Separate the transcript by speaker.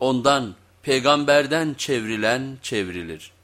Speaker 1: ondan peygamberden çevrilen çevrilir.